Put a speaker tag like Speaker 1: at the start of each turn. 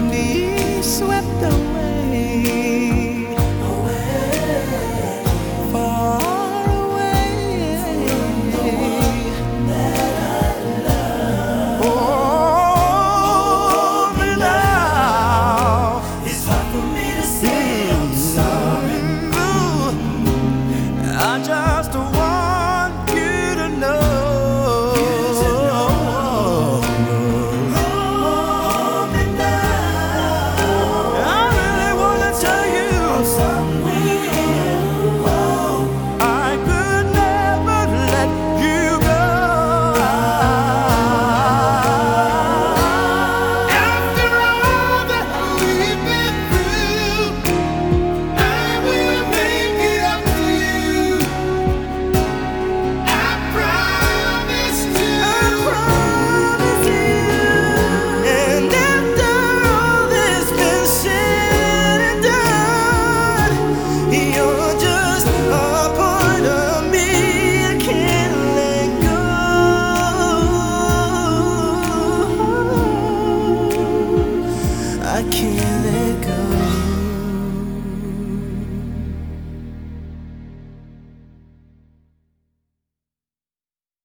Speaker 1: Me.